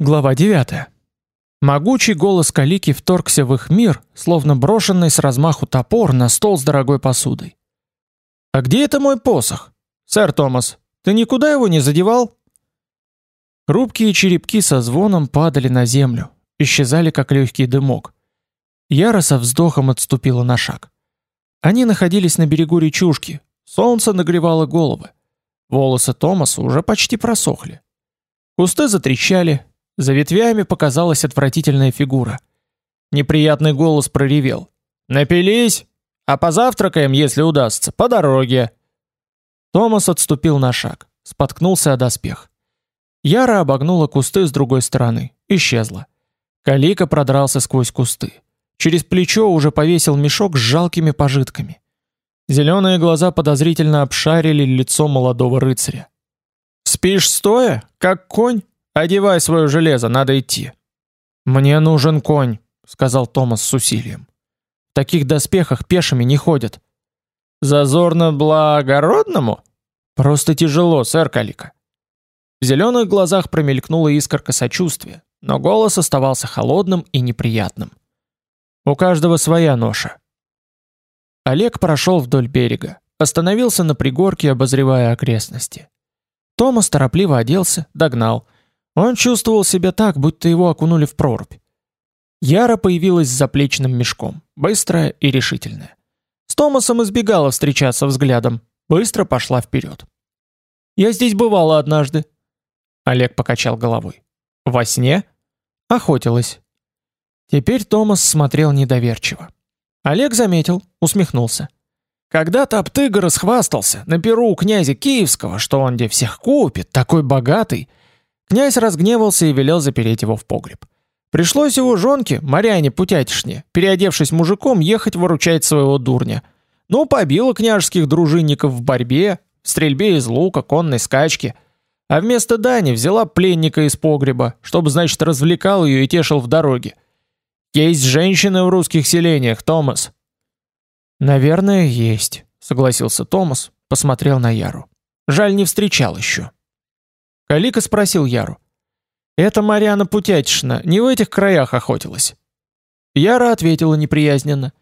Глава 9. Могучий голос Калики вторгся в их мир, словно брошенный с размаху топор на стол с дорогой посудой. «А где это мой посох? Сэр Томас, ты никуда его не задевал?» Хрупкие черепки со звоном падали на землю, исчезали как легкий дымок. Яра со вздохом отступила на шаг. Они находились на берегу речушки, солнце нагревало головы. Волосы Томаса уже почти просохли. Кусты затрещали, за ветвями показалась отвратительная фигура. Неприятный голос проревел. «Напились? А позавтракаем, если удастся, по дороге!» Томас отступил на шаг, споткнулся о доспех. Яра обогнула кусты с другой стороны, исчезла. Калика продрался сквозь кусты. Через плечо уже повесил мешок с жалкими пожитками. Зеленые глаза подозрительно обшарили лицо молодого рыцаря. «Спишь стоя, как конь?» Одевай свое железо, надо идти. Мне нужен конь, сказал Томас с усилием. В таких доспехах пешими не ходят. Зазорно благородному? Просто тяжело, сэр Калика. В зеленых глазах промелькнула искорка сочувствия, но голос оставался холодным и неприятным. У каждого своя ноша. Олег прошел вдоль берега, остановился на пригорке, обозревая окрестности. Томас торопливо оделся, догнал. Он чувствовал себя так, будто его окунули в прорубь. Яра появилась с заплечным мешком, быстрая и решительная. С Томасом избегала встречаться взглядом, быстро пошла вперед. «Я здесь бывала однажды». Олег покачал головой. «Во сне?» «Охотилась». Теперь Томас смотрел недоверчиво. Олег заметил, усмехнулся. Когда-то Аптыга расхвастался на перу у князя Киевского, что он где всех купит, такой богатый, Князь разгневался и велел запереть его в погреб. Пришлось его жонке, Марьяне Путятишне, переодевшись мужиком, ехать выручать своего дурня. Ну, побила княжеских дружинников в борьбе, в стрельбе из лука, конной скачке. А вместо Дани взяла пленника из погреба, чтобы, значит, развлекал ее и тешил в дороге. Есть женщины в русских селениях, Томас. Наверное, есть, согласился Томас, посмотрел на Яру. Жаль, не встречал еще. Калика спросил Яру. «Это Марьяна Путятишна не в этих краях охотилась?» Яра ответила неприязненно.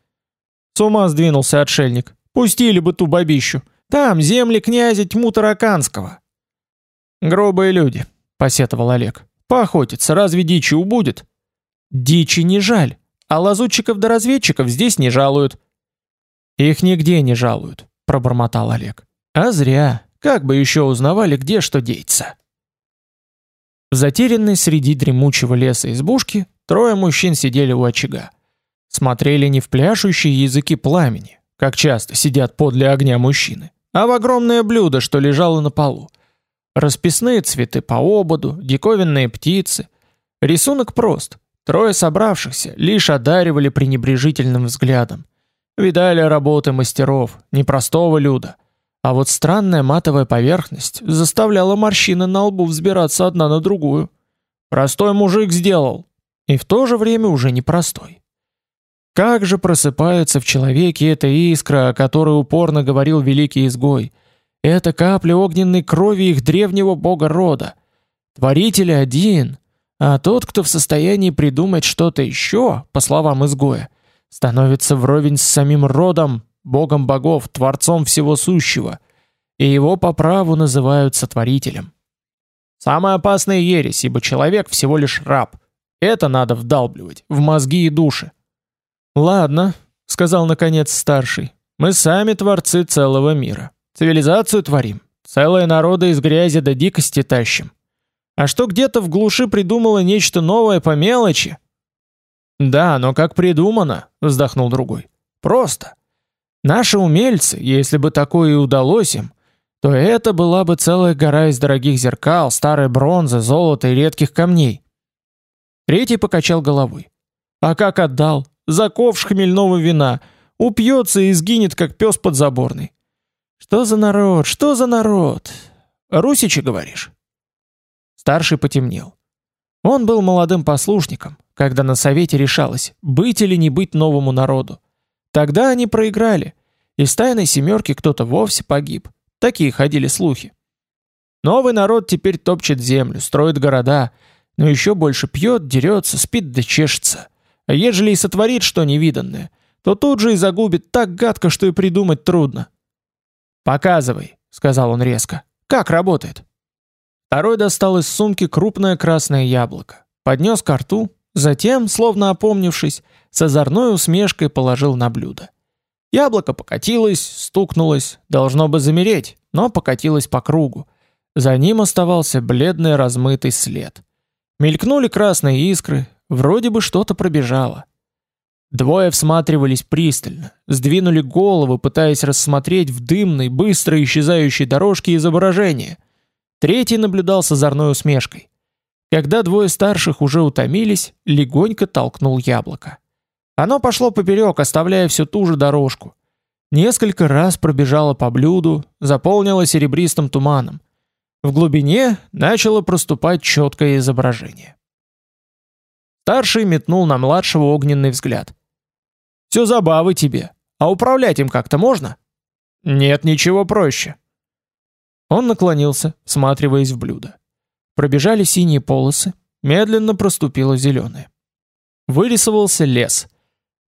«С ума сдвинулся отшельник. Пустили бы ту бабищу. Там земли князя Тьму Тараканского». «Грубые люди», — посетовал Олег. «Поохотиться, разве дичи убудет?» «Дичи не жаль, а лазутчиков да разведчиков здесь не жалуют». «Их нигде не жалуют», — пробормотал Олег. «А зря. Как бы еще узнавали, где что деется». В затерянной среди дремучего леса избушки трое мужчин сидели у очага. Смотрели не в пляшущие языки пламени, как часто сидят подле огня мужчины, а в огромное блюдо, что лежало на полу. Расписные цветы по ободу, диковинные птицы. Рисунок прост. Трое собравшихся лишь одаривали пренебрежительным взглядом. Видали работы мастеров, непростого люда. А вот странная матовая поверхность заставляла морщины на лбу взбираться одна на другую. Простой мужик сделал, и в то же время уже непростой. Как же просыпается в человеке эта искра, о которой упорно говорил великий изгой. Это капля огненной крови их древнего бога рода. Творитель один, а тот, кто в состоянии придумать что-то еще, по словам изгоя, становится вровень с самим родом, богом богов, творцом всего сущего, и его по праву называют сотворителем. Самая опасная ересь, ибо человек всего лишь раб. Это надо вдалбливать в мозги и души. Ладно, сказал наконец старший. Мы сами творцы целого мира. Цивилизацию творим, целые народы из грязи до дикости тащим. А что где-то в глуши придумало нечто новое по мелочи? Да, но как придумано, вздохнул другой. Просто. Наши умельцы, если бы такое и удалось им, то это была бы целая гора из дорогих зеркал, старой бронзы, золота и редких камней. Третий покачал головой. А как отдал? За ковш хмельного вина. Упьется и сгинет, как пес подзаборный. Что за народ, что за народ? Русичи, говоришь? Старший потемнел. Он был молодым послушником, когда на совете решалось, быть или не быть новому народу. Тогда они проиграли. Из тайной семерки кто-то вовсе погиб. Такие ходили слухи. Новый народ теперь топчет землю, строит города, но еще больше пьет, дерется, спит да чешется. А ежели и сотворит что невиданное, то тут же и загубит так гадко, что и придумать трудно. «Показывай», — сказал он резко. «Как работает?» Второй достал из сумки крупное красное яблоко, поднес ко рту, затем, словно опомнившись, с озорной усмешкой положил на блюдо. Яблоко покатилось, стукнулось, должно бы замереть, но покатилось по кругу. За ним оставался бледный размытый след. Мелькнули красные искры, вроде бы что-то пробежало. Двое всматривались пристально, сдвинули головы, пытаясь рассмотреть в дымной, быстро исчезающей дорожке изображение. Третий наблюдал с озорной усмешкой. Когда двое старших уже утомились, легонько толкнул яблоко. Оно пошло поперек, оставляя всю ту же дорожку. Несколько раз пробежало по блюду, заполнило серебристым туманом. В глубине начало проступать четкое изображение. Старший метнул на младшего огненный взгляд. Все забавы тебе. А управлять им как-то можно? Нет ничего проще. Он наклонился, всматриваясь в блюдо. Пробежали синие полосы, медленно проступило зеленое. Вырисовался лес.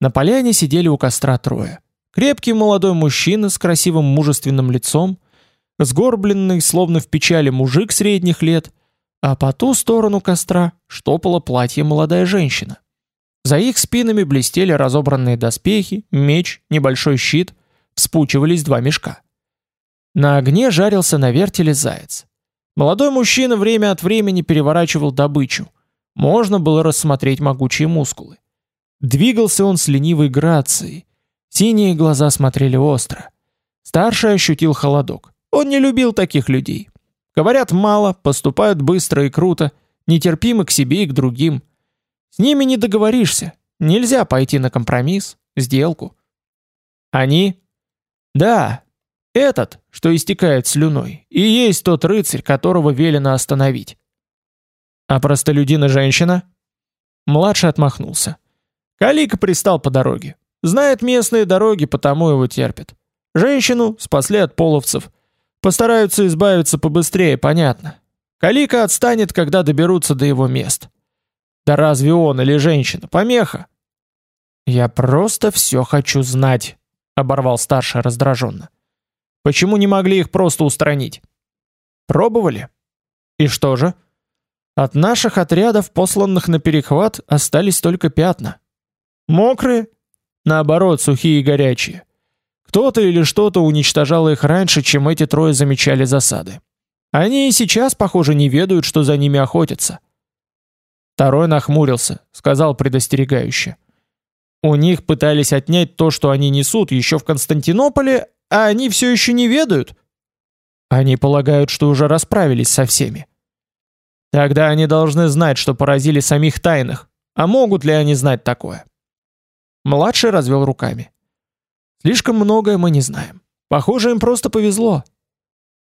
На поляне сидели у костра трое. Крепкий молодой мужчина с красивым мужественным лицом, сгорбленный, словно в печали мужик средних лет, а по ту сторону костра штопала платье молодая женщина. За их спинами блестели разобранные доспехи, меч, небольшой щит, вспучивались два мешка. На огне жарился на вертеле заяц. Молодой мужчина время от времени переворачивал добычу. Можно было рассмотреть могучие мускулы. Двигался он с ленивой грацией. Синие глаза смотрели остро. Старший ощутил холодок. Он не любил таких людей. Говорят мало, поступают быстро и круто, нетерпимы к себе и к другим. С ними не договоришься. Нельзя пойти на компромисс, сделку. Они? Да, этот, что истекает слюной, и есть тот рыцарь, которого велено остановить. А простолюдина женщина? Младший отмахнулся. Калика пристал по дороге. Знает местные дороги, потому его терпит. Женщину спасли от половцев. Постараются избавиться побыстрее, понятно. Калика отстанет, когда доберутся до его мест. Да разве он или женщина помеха? Я просто все хочу знать, оборвал старший раздраженно. Почему не могли их просто устранить? Пробовали? И что же? От наших отрядов, посланных на перехват, остались только пятна. Мокрые? Наоборот, сухие и горячие. Кто-то или что-то уничтожало их раньше, чем эти трое замечали засады. Они и сейчас, похоже, не ведают, что за ними охотятся. Второй нахмурился, сказал предостерегающе. У них пытались отнять то, что они несут, еще в Константинополе, а они все еще не ведают. Они полагают, что уже расправились со всеми. Тогда они должны знать, что поразили самих тайных. А могут ли они знать такое? Младший развел руками. Слишком многое мы не знаем. Похоже, им просто повезло.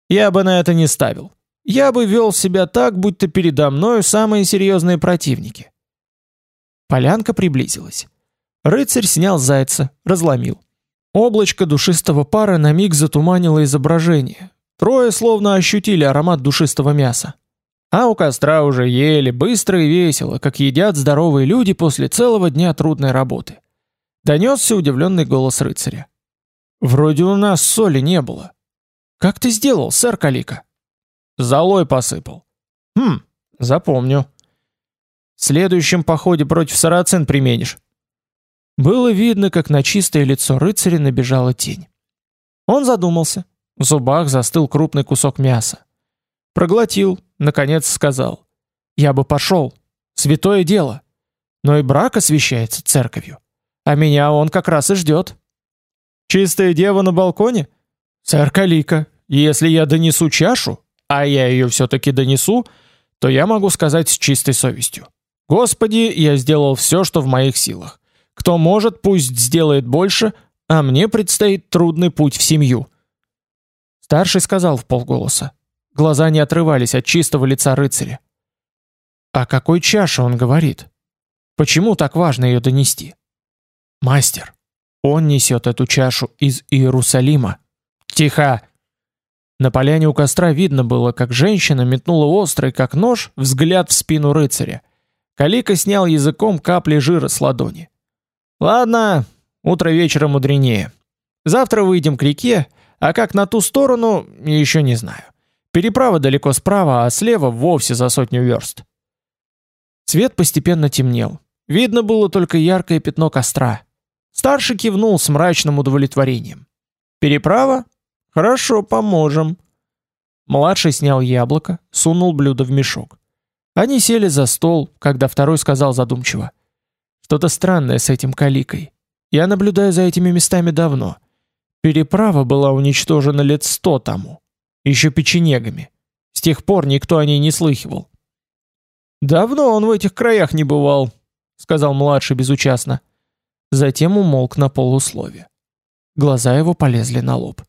Я бы на это не ставил. Я бы вел себя так, будто передо мною самые серьезные противники. Полянка приблизилась. Рыцарь снял зайца, разломил. Облачко душистого пара на миг затуманило изображение. Трое словно ощутили аромат душистого мяса. А у костра уже ели быстро и весело, как едят здоровые люди после целого дня трудной работы. Донесся удивленный голос рыцаря. «Вроде у нас соли не было». «Как ты сделал, сэр Калика?» Золой посыпал. Хм, запомню. В следующем походе против сарацин применишь. Было видно, как на чистое лицо рыцаря набежала тень. Он задумался. В зубах застыл крупный кусок мяса. Проглотил, наконец сказал. «Я бы пошел. Святое дело. Но и брак освящается церковью. А меня он как раз и ждет». «Чистая дева на балконе?» «Сэр Калика, если я донесу чашу, а я ее все-таки донесу, то я могу сказать с чистой совестью. Господи, я сделал все, что в моих силах. Кто может, пусть сделает больше, а мне предстоит трудный путь в семью. Старший сказал в полголоса. Глаза не отрывались от чистого лица рыцаря. О какой чаше он говорит? Почему так важно ее донести? Мастер, он несет эту чашу из Иерусалима. Тихо! На поляне у костра видно было, как женщина метнула острый, как нож, взгляд в спину рыцаря. Калика снял языком капли жира с ладони. «Ладно, утро вечера мудренее. Завтра выйдем к реке, а как на ту сторону, еще не знаю. Переправа далеко справа, а слева вовсе за сотню верст». Свет постепенно темнел. Видно было только яркое пятно костра. Старший кивнул с мрачным удовлетворением. «Переправа? Хорошо, поможем». Младший снял яблоко, сунул блюдо в мешок. Они сели за стол, когда второй сказал задумчиво. «Что-то странное с этим каликой. Я наблюдаю за этими местами давно. Переправа была уничтожена лет сто тому. Еще печенегами. С тех пор никто о ней не слыхивал». «Давно он в этих краях не бывал», — сказал младший безучастно. Затем умолк на полуслове. Глаза его полезли на лоб.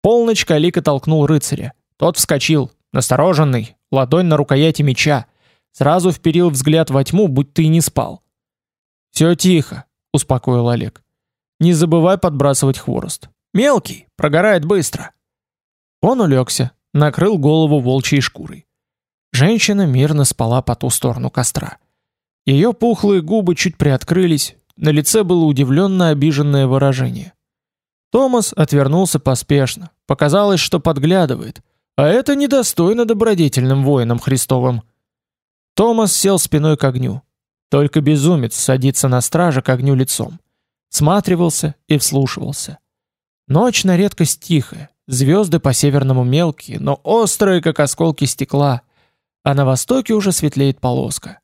Полночь Калика толкнул рыцаря. Тот вскочил, настороженный, ладонь на рукояти меча. Сразу вперил взгляд во тьму, будь ты и не спал. «Все тихо», — успокоил Олег. «Не забывай подбрасывать хворост. Мелкий, прогорает быстро». Он улегся, накрыл голову волчьей шкурой. Женщина мирно спала по ту сторону костра. Ее пухлые губы чуть приоткрылись, на лице было удивленно обиженное выражение. Томас отвернулся поспешно, показалось, что подглядывает, а это недостойно добродетельным воинам Христовым. Томас сел спиной к огню. Только безумец садится на страже к огню лицом. Сматривался и вслушивался. Ночь на редкость тихая, звезды по-северному мелкие, но острые, как осколки стекла, а на востоке уже светлеет полоска.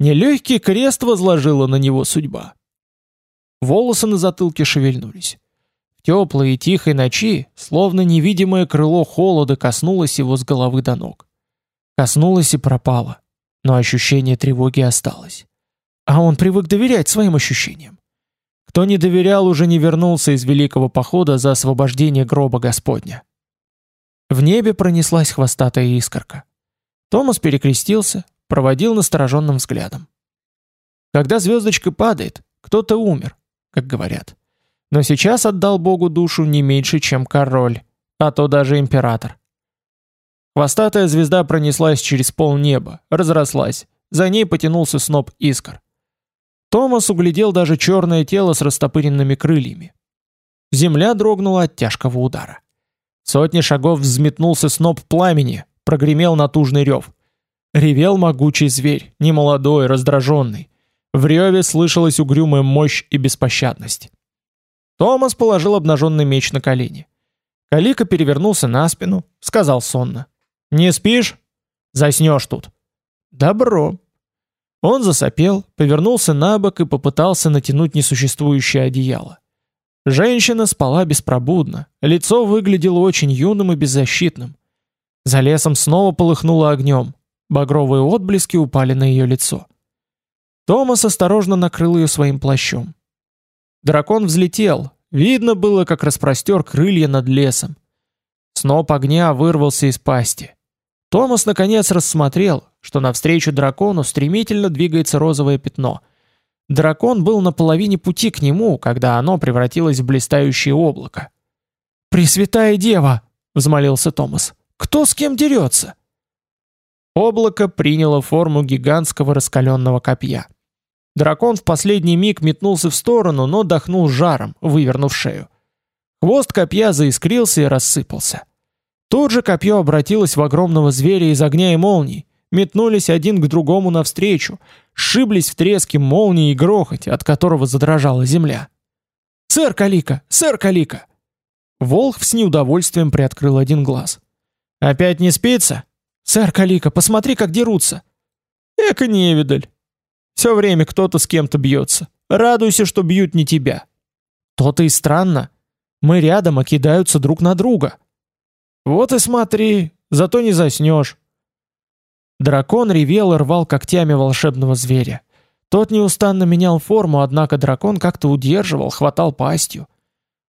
Нелегкий крест возложила на него судьба. Волосы на затылке шевельнулись. В теплой и тихой ночи, словно невидимое крыло холода коснулось его с головы до ног. Коснулось и пропало, но ощущение тревоги осталось. А он привык доверять своим ощущениям. Кто не доверял, уже не вернулся из великого похода за освобождение гроба Господня. В небе пронеслась хвостатая искорка. Томас перекрестился, проводил настороженным взглядом. Когда звездочка падает, кто-то умер, как говорят. Но сейчас отдал Богу душу не меньше, чем король, а то даже император. Хвостатая звезда пронеслась через полнеба, разрослась. За ней потянулся сноп искр. Томас углядел даже черное тело с растопыренными крыльями. Земля дрогнула от тяжкого удара. Сотни шагов взметнулся сноп пламени, прогремел натужный рев. Ревел могучий зверь, немолодой, раздраженный. В реве слышалась угрюмая мощь и беспощадность. Томас положил обнаженный меч на колени. Калика перевернулся на спину, сказал сонно. «Не спишь? Заснешь тут». «Добро». Он засопел, повернулся на бок и попытался натянуть несуществующее одеяло. Женщина спала беспробудно, лицо выглядело очень юным и беззащитным. За лесом снова полыхнуло огнем. Багровые отблески упали на ее лицо. Томас осторожно накрыл ее своим плащом. Дракон взлетел, видно было, как распростер крылья над лесом. Сноп огня вырвался из пасти. Томас наконец рассмотрел, что навстречу дракону стремительно двигается розовое пятно. Дракон был на половине пути к нему, когда оно превратилось в блистающее облако. «Пресвятая Дева!» — взмолился Томас. «Кто с кем дерется?» Облако приняло форму гигантского раскаленного копья. Дракон в последний миг метнулся в сторону, но дохнул жаром, вывернув шею. Хвост копья заискрился и рассыпался. Тут же копье обратилось в огромного зверя из огня и молний, метнулись один к другому навстречу, сшиблись в треске молнии и грохоте, от которого задрожала земля. «Сэр Калика! Сэр Калика!» Волх с неудовольствием приоткрыл один глаз. «Опять не спится?» «Сэр Калика, посмотри, как дерутся!» «Эка невидаль! Все время кто-то с кем-то бьется. Радуйся, что бьют не тебя!» «То-то и странно. Мы рядом, а кидаются друг на друга!» «Вот и смотри, зато не заснешь!» Дракон ревел и рвал когтями волшебного зверя. Тот неустанно менял форму, однако дракон как-то удерживал, хватал пастью.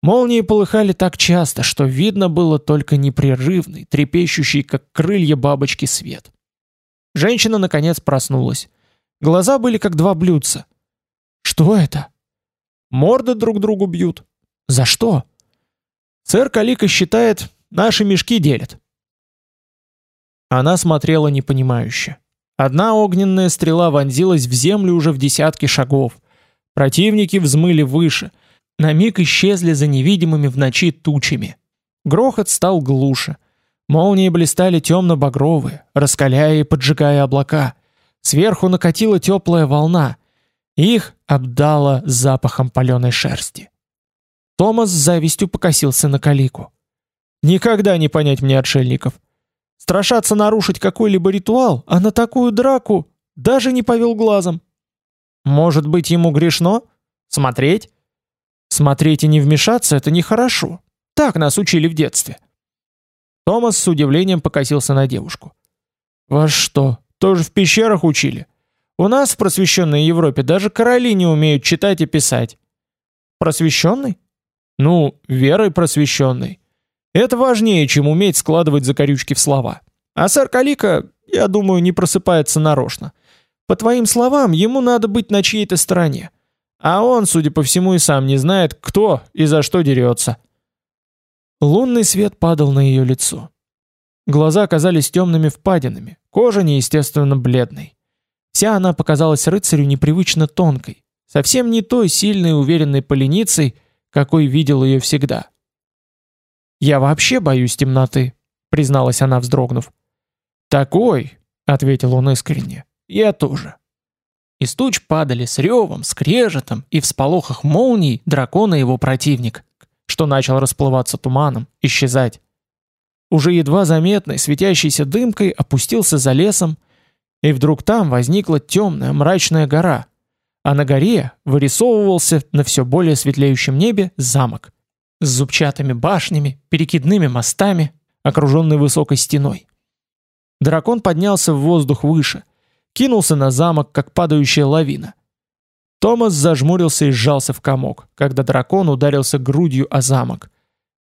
Молнии полыхали так часто, что видно было только непрерывный, трепещущий, как крылья бабочки, свет. Женщина, наконец, проснулась. Глаза были как два блюдца. «Что это?» «Морды друг другу бьют». «За что?» Сэр Калика считает, Наши мешки делят». Она смотрела непонимающе. Одна огненная стрела вонзилась в землю уже в десятки шагов. Противники взмыли выше, на миг исчезли за невидимыми в ночи тучами. Грохот стал глуше. Молнии блистали темно-багровые, раскаляя и поджигая облака. Сверху накатила теплая волна. Их обдало запахом паленой шерсти. Томас с завистью покосился на калику. «Никогда не понять мне отшельников. Страшаться нарушить какой-либо ритуал, а на такую драку даже не повел глазом. Может быть, ему грешно? Смотреть? Смотреть и не вмешаться — это нехорошо. Так нас учили в детстве. Томас с удивлением покосился на девушку. «Вас что, тоже в пещерах учили? У нас в просвещенной Европе даже короли не умеют читать и писать». «Просвещенный?» «Ну, верой просвещенный. Это важнее, чем уметь складывать закорючки в слова. А сэр Калика, я думаю, не просыпается нарочно. По твоим словам, ему надо быть на чьей-то стороне. А он, судя по всему, и сам не знает, кто и за что дерется. Лунный свет падал на ее лицо. Глаза казались темными впадинами, кожа неестественно бледной. Вся она показалась рыцарю непривычно тонкой, совсем не той сильной уверенной поленицей, какой видел ее всегда. «Я вообще боюсь темноты», — призналась она, вздрогнув. «Такой», — ответил он искренне, — «я тоже». Из туч падали с ревом, скрежетом и в сполохах молний дракон и его противник, что начал расплываться туманом, исчезать. Уже едва заметной светящейся дымкой опустился за лесом, и вдруг там возникла темная мрачная гора, а на горе вырисовывался на все более светлеющем небе замок с зубчатыми башнями, перекидными мостами, окруженный высокой стеной. Дракон поднялся в воздух выше, кинулся на замок, как падающая лавина. Томас зажмурился и сжался в комок, когда дракон ударился грудью о замок.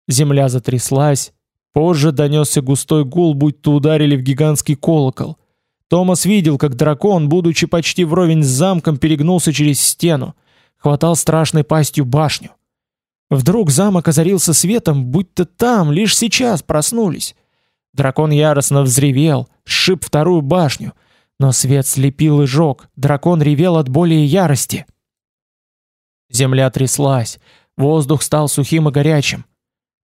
Земля затряслась, позже донесся густой гул, будто ударили в гигантский колокол. Томас видел, как дракон, будучи почти вровень с замком, перегнулся через стену, хватал страшной пастью башню. Вдруг замок озарился светом, будто там лишь сейчас проснулись. Дракон яростно взревел, сшиб вторую башню, но свет слепил и жег, дракон ревел от боли и ярости. Земля тряслась, воздух стал сухим и горячим.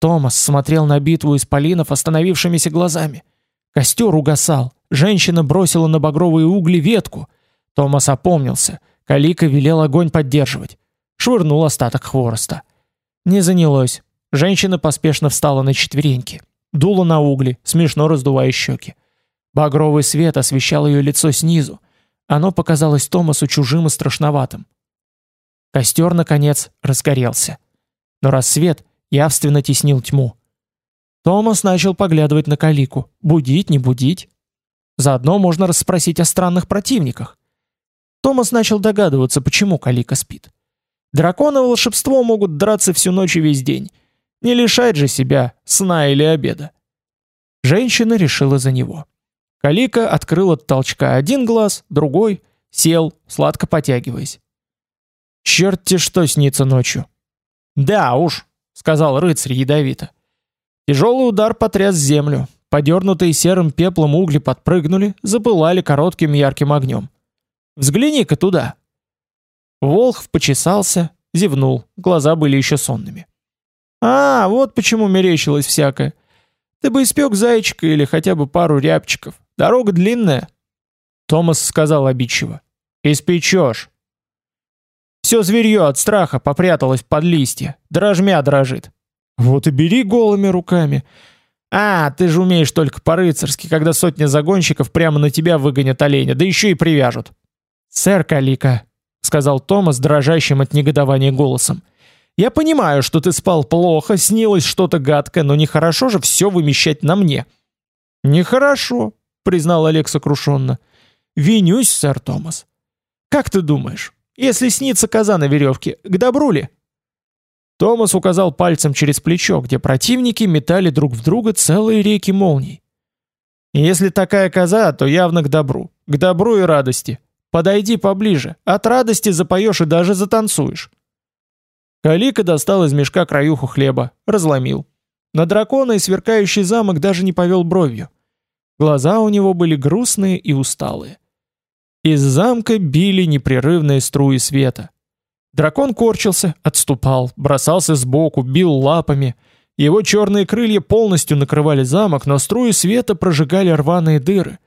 Томас смотрел на битву исполинов остановившимися глазами. Костер угасал, женщина бросила на багровые угли ветку. Томас опомнился, Калика велел огонь поддерживать. Швырнул остаток хвороста. Не занялось. Женщина поспешно встала на четвереньки. Дула на угли, смешно раздувая щеки. Багровый свет освещал ее лицо снизу. Оно показалось Томасу чужим и страшноватым. Костер, наконец, разгорелся. Но рассвет явственно теснил тьму. Томас начал поглядывать на Калику. Будить, не будить? Заодно можно расспросить о странных противниках. Томас начал догадываться, почему Калика спит. Драконы волшебство могут драться всю ночь и весь день. Не лишать же себя сна или обеда. Женщина решила за него. Калика открыл от толчка один глаз, другой, сел, сладко потягиваясь. «Черт те что снится ночью!» «Да уж», — сказал рыцарь ядовито. Тяжелый удар потряс землю. Подернутые серым пеплом угли подпрыгнули, запылали коротким ярким огнем. «Взгляни-ка туда!» Волхв почесался, зевнул, глаза были еще сонными. «А, вот почему мерещилось всякое. Ты бы испек зайчика или хотя бы пару рябчиков. Дорога длинная». Томас сказал обидчиво. «Испечешь». Все зверье от страха попряталось под листья, дрожмя дрожит. «Вот и бери голыми руками». «А, ты же умеешь только по-рыцарски, когда сотня загонщиков прямо на тебя выгонят оленя, да еще и привяжут». «Сэр Калика», — сказал Томас дрожащим от негодования голосом. «Я понимаю, что ты спал плохо, снилось что-то гадкое, но нехорошо же все вымещать на мне». «Нехорошо», — признал Олег сокрушенно. «Винюсь, сэр Томас. Как ты думаешь, если снится коза на веревке, к добру ли?» Томас указал пальцем через плечо, где противники метали друг в друга целые реки молний. «Если такая коза, то явно к добру. К добру и радости. Подойди поближе, от радости запоешь и даже затанцуешь. Калика достал из мешка краюху хлеба, разломил. На дракона и сверкающий замок даже не повел бровью. Глаза у него были грустные и усталые. Из замка били непрерывные струи света. Дракон корчился, отступал, бросался сбоку, бил лапами. Его черные крылья полностью накрывали замок, но струи света прожигали рваные дыры.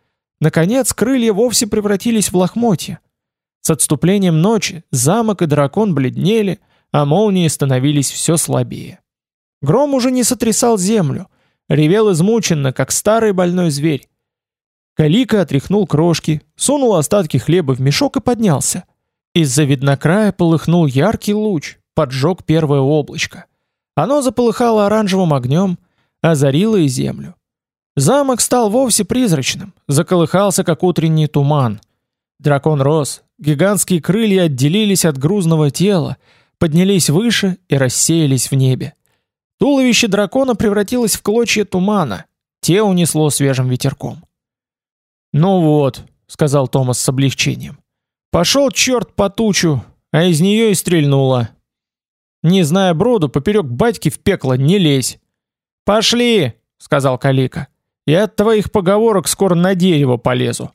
Наконец, крылья вовсе превратились в лохмотья. С отступлением ночи замок и дракон бледнели, а молнии становились все слабее. Гром уже не сотрясал землю, ревел измученно, как старый больной зверь. Калика отряхнул крошки, сунул остатки хлеба в мешок и поднялся. Из-за виднокрая полыхнул яркий луч, поджег первое облачко. Оно заполыхало оранжевым огнем, озарило и землю. Замок стал вовсе призрачным, заколыхался, как утренний туман. Дракон рос, гигантские крылья отделились от грузного тела, поднялись выше и рассеялись в небе. Туловище дракона превратилось в клочья тумана, те унесло свежим ветерком. «Ну вот», — сказал Томас с облегчением, Пошел черт по тучу, а из нее и стрельнуло. Не зная броду, поперек батьки в пекло не лезь. Пошли, сказал Калика. Я от твоих поговорок скоро на дерево полезу.